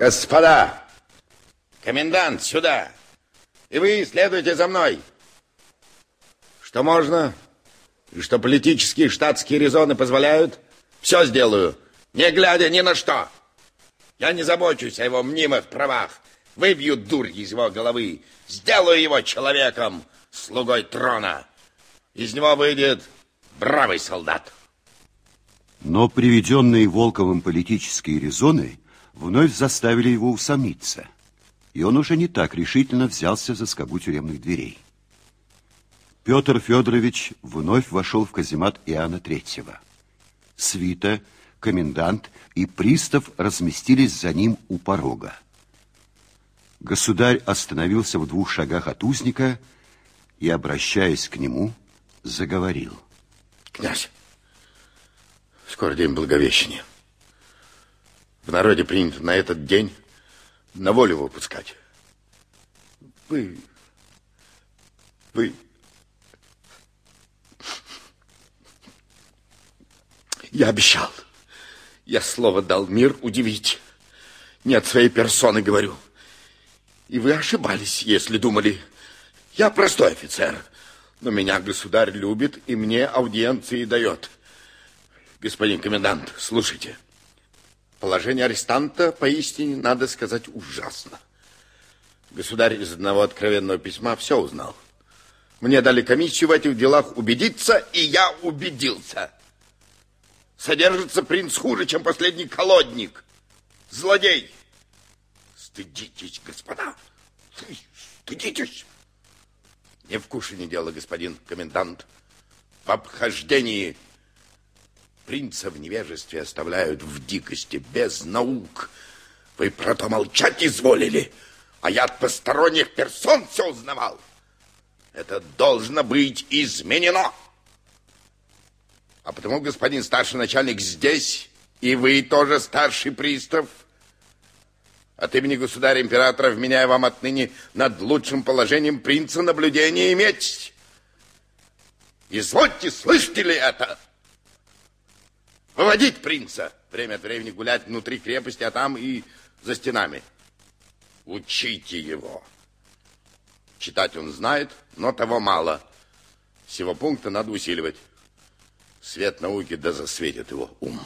Господа, комендант, сюда. И вы следуйте за мной. Что можно, и что политические штатские резоны позволяют, все сделаю, не глядя ни на что. Я не забочусь о его мнимых правах. Выбью дурь из его головы, сделаю его человеком, слугой трона. Из него выйдет бравый солдат. Но приведенные Волковым политические резоны вновь заставили его усомниться. И он уже не так решительно взялся за скобу тюремных дверей. Петр Федорович вновь вошел в каземат Иоанна Третьего. Свита, комендант и пристав разместились за ним у порога. Государь остановился в двух шагах от узника и, обращаясь к нему, заговорил. Князь, скоро день Благовещения. В народе принято на этот день на волю выпускать. Вы... Вы... Я обещал. Я слово дал мир удивить. Не от своей персоны говорю. И вы ошибались, если думали. Я простой офицер. Но меня государь любит и мне аудиенции дает. Господин комендант, слушайте. Положение арестанта поистине, надо сказать, ужасно. Государь из одного откровенного письма все узнал. Мне дали комиссию в этих делах убедиться, и я убедился. Содержится принц хуже, чем последний колодник. Злодей. Стыдитесь, господа. Стыдитесь. Не в кушании дело, господин комендант. В обхождении принца в невежестве оставляют в дикости, без наук. Вы про то молчать изволили, а я от посторонних персон все узнавал. Это должно быть изменено. А потому, господин старший начальник, здесь, и вы тоже старший пристав, от имени государя-императора вменяю вам отныне над лучшим положением принца наблюдение иметь. Извольте, слышите ли это? Выводить принца. Время от времени гулять внутри крепости, а там и за стенами. Учите его. Читать он знает, но того мало. Всего пункта надо усиливать. Свет науки да засветит его ум.